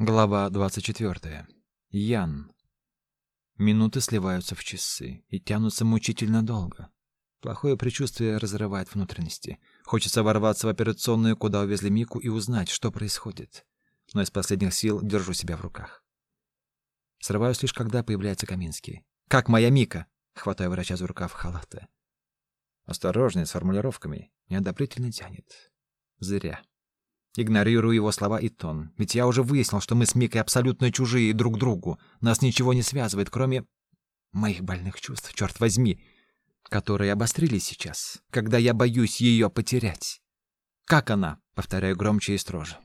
Глава 24. Ян. Минуты сливаются в часы и тянутся мучительно долго. Плохое предчувствие разрывает внутренности. Хочется ворваться в операционную, куда увезли Мику, и узнать, что происходит. Но из последних сил держу себя в руках. Срываюсь лишь, когда появляется Каминский. «Как моя Мика?» — хватаю врача за рукав халата. Осторожнее с формулировками. Неодобрительно тянет. Зря. Игнорирую его слова и тон. Ведь я уже выяснил, что мы с Микой абсолютно чужие друг другу. Нас ничего не связывает, кроме моих больных чувств, черт возьми, которые обострились сейчас, когда я боюсь ее потерять. Как она? Повторяю громче и строже.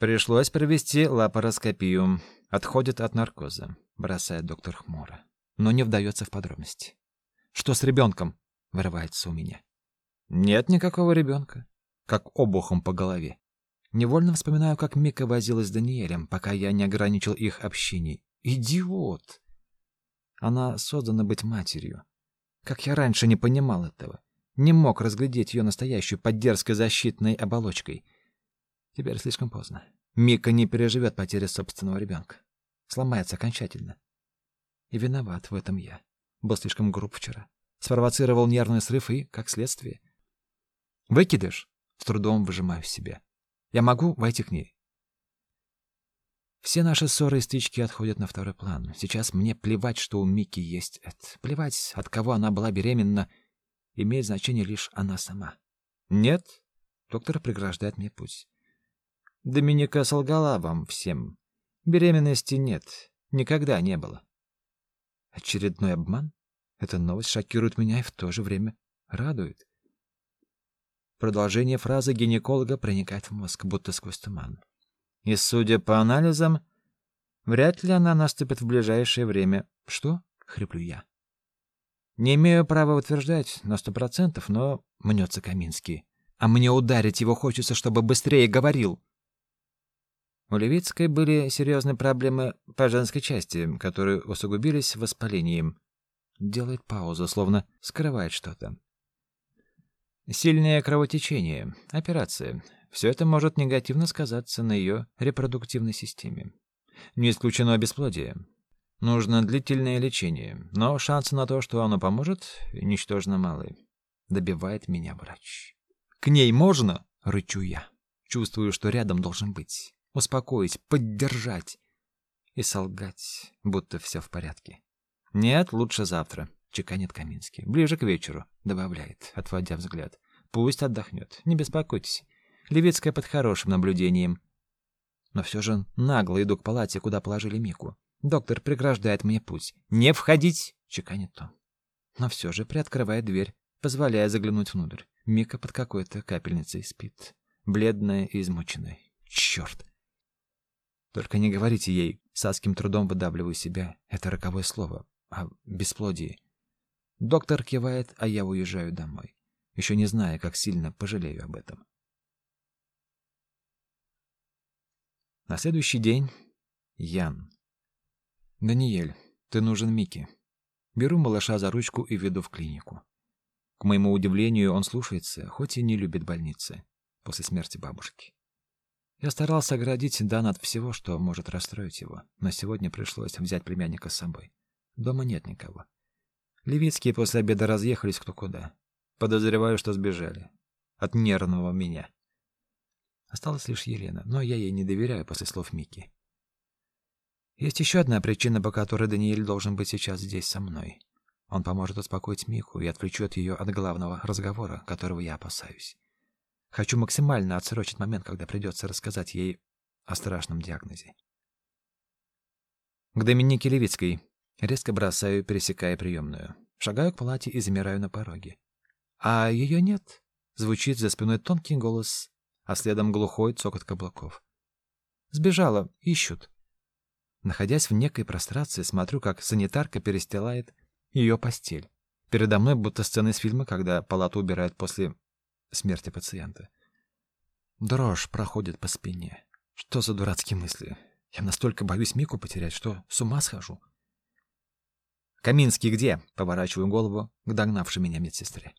Пришлось провести лапароскопию. Отходит от наркоза, бросает доктор хмуро, но не вдается в подробности. Что с ребенком? Вырывается у меня. Нет никакого ребенка как обухом по голове. Невольно вспоминаю, как Мика возилась с Даниэлем, пока я не ограничил их общение. Идиот! Она создана быть матерью. Как я раньше не понимал этого. Не мог разглядеть ее настоящую под дерзкой защитной оболочкой. Теперь слишком поздно. Мика не переживет потери собственного ребенка. Сломается окончательно. И виноват в этом я. Был слишком груб вчера. Спровоцировал нервный срыв и, как следствие... Выкидыш? С трудом выжимаю себе. Я могу войти к ней. Все наши ссоры и стычки отходят на второй план. Сейчас мне плевать, что у Мики есть это. Плевать, от кого она была беременна. Имеет значение лишь она сама. Нет? Доктор преграждает мне путь. Доминика солгала вам всем. Беременности нет. Никогда не было. Очередной обман? Эта новость шокирует меня и в то же время радует. Продолжение фразы гинеколога проникает в мозг, будто сквозь туман. И, судя по анализам, вряд ли она наступит в ближайшее время. Что? хриплю я. Не имею права утверждать на сто процентов, но мнется Каминский. А мне ударить его хочется, чтобы быстрее говорил. У Левицкой были серьезные проблемы по женской части, которые усугубились воспалением. Делает паузу, словно скрывает что-то. Сильное кровотечение, операция. Все это может негативно сказаться на ее репродуктивной системе. Не исключено бесплодие. Нужно длительное лечение, но шансы на то, что оно поможет, ничтожно малы. Добивает меня врач. «К ней можно?» — рычу я. Чувствую, что рядом должен быть. Успокоить, поддержать. И солгать, будто все в порядке. «Нет, лучше завтра чеканит Каминский. Ближе к вечеру, добавляет, отводя взгляд. Пусть отдохнет, не беспокойтесь. Левицкая под хорошим наблюдением. Но все же нагло иду к палате, куда положили Мику. Доктор преграждает мне путь. «Не входить!» — чеканит он. Но все же приоткрывает дверь, позволяя заглянуть внутрь. Мика под какой-то капельницей спит. Бледная и измученная. Черт! Только не говорите ей, с адским трудом выдавливаю себя. Это роковое слово. О бесплодии. Доктор кивает, а я уезжаю домой, еще не зная, как сильно пожалею об этом. На следующий день Ян. Даниэль, ты нужен Мике. Беру малыша за ручку и веду в клинику. К моему удивлению, он слушается, хоть и не любит больницы после смерти бабушки. Я старался оградить Дан от всего, что может расстроить его, но сегодня пришлось взять племянника с собой. Дома нет никого. Левицкие после обеда разъехались кто куда. Подозреваю, что сбежали. От нервного меня. Осталась лишь Елена, но я ей не доверяю после слов Мики. Есть еще одна причина, по которой Даниэль должен быть сейчас здесь со мной. Он поможет успокоить Мику и отвлечет ее от главного разговора, которого я опасаюсь. Хочу максимально отсрочить момент, когда придется рассказать ей о страшном диагнозе. К Доминике Левицкой Резко бросаю, пересекая приемную. Шагаю к палате и замираю на пороге. А ее нет. Звучит за спиной тонкий голос, а следом глухой цокот каблуков. Сбежала, ищут. Находясь в некой прострации, смотрю, как санитарка перестилает ее постель. Передо мной будто сцена из фильма, когда палату убирают после смерти пациента. Дрожь проходит по спине. Что за дурацкие мысли? Я настолько боюсь Мику потерять, что с ума схожу. «Каминский где?» — поворачиваю голову к догнавшей меня медсестре.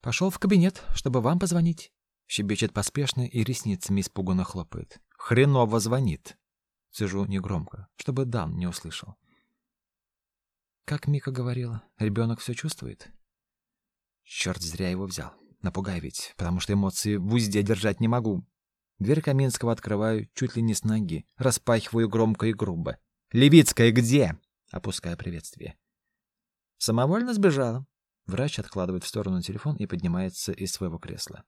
«Пошел в кабинет, чтобы вам позвонить». Щебечет поспешно и ресницами испуганно хлопает. хреново звонит. Сижу негромко, чтобы Дан не услышал. Как Мика говорила, ребенок все чувствует. Черт, зря его взял. Напугай ведь, потому что эмоции в узде держать не могу. Дверь Каминского открываю чуть ли не с ноги, распахиваю громко и грубо. «Левицкая где?» — опуская приветствие. «Самовольно сбежала». Врач откладывает в сторону телефон и поднимается из своего кресла.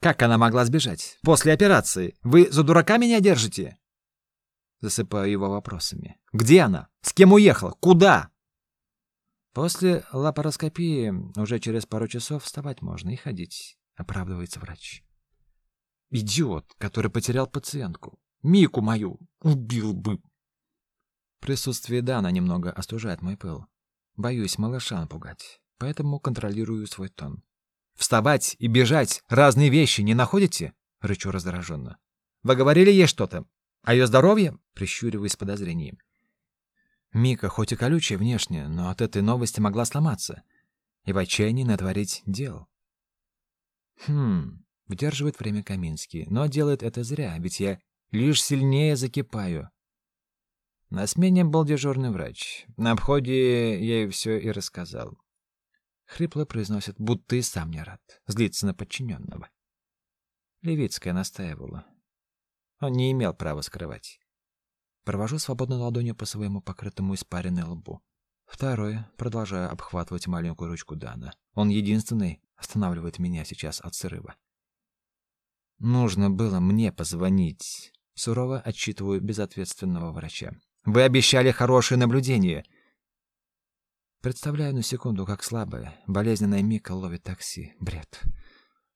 «Как она могла сбежать? После операции? Вы за дурака меня держите?» Засыпаю его вопросами. «Где она? С кем уехала? Куда?» После лапароскопии уже через пару часов вставать можно и ходить, оправдывается врач. Идиот, который потерял пациентку. Мику мою убил бы. Присутствие Дана немного остужает мой пыл. Боюсь малыша напугать, поэтому контролирую свой тон. «Вставать и бежать — разные вещи, не находите?» — рычу раздраженно. «Вы говорили ей что-то? О ее здоровье?» — прищуриваясь с подозрением. Мика хоть и колючая внешне, но от этой новости могла сломаться и в отчаянии натворить дел. Хм, выдерживает время Каминский, но делает это зря, ведь я лишь сильнее закипаю. На смене был дежурный врач. На обходе я ей все и рассказал. Хрипло произносит, будто и сам не рад. Злится на подчиненного. Левицкая настаивала. Он не имел права скрывать. Провожу свободной ладонью по своему покрытому испаренной лбу. Второе, продолжаю обхватывать маленькую ручку Дана. Он единственный останавливает меня сейчас от срыва. Нужно было мне позвонить. Сурово отчитываю безответственного врача. Вы обещали хорошее наблюдение. Представляю на секунду, как слабая, болезненная Мика ловит такси. Бред.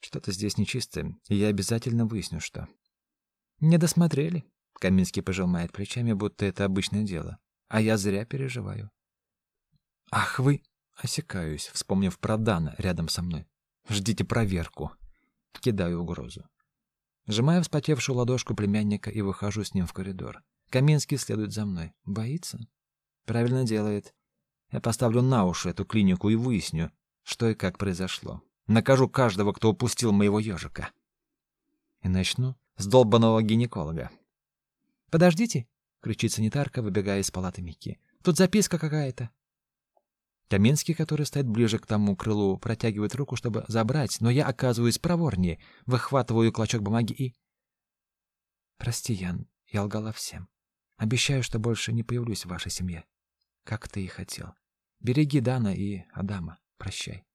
Что-то здесь нечисто, и я обязательно выясню, что. Не досмотрели. Каминский пожимает плечами, будто это обычное дело. А я зря переживаю. Ах вы, осекаюсь, вспомнив про Дана рядом со мной. Ждите проверку. Кидаю угрозу. Сжимаю вспотевшую ладошку племянника и выхожу с ним в коридор. Каминский следует за мной. Боится? Правильно делает. Я поставлю на уши эту клинику и выясню, что и как произошло. Накажу каждого, кто упустил моего ежика. И начну с долбанного гинеколога. «Подождите!» — кричит санитарка, выбегая из палаты Микки. «Тут записка какая-то!» Каменский, который стоит ближе к тому крылу, протягивает руку, чтобы забрать, но я оказываюсь проворнее, выхватываю клочок бумаги и... «Прости, Ян, я лгала всем. Обещаю, что больше не появлюсь в вашей семье. Как ты и хотел. Береги Дана и Адама. Прощай».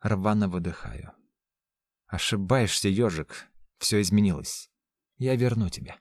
Рвано выдыхаю. «Ошибаешься, ежик. Все изменилось». Я верну тебя.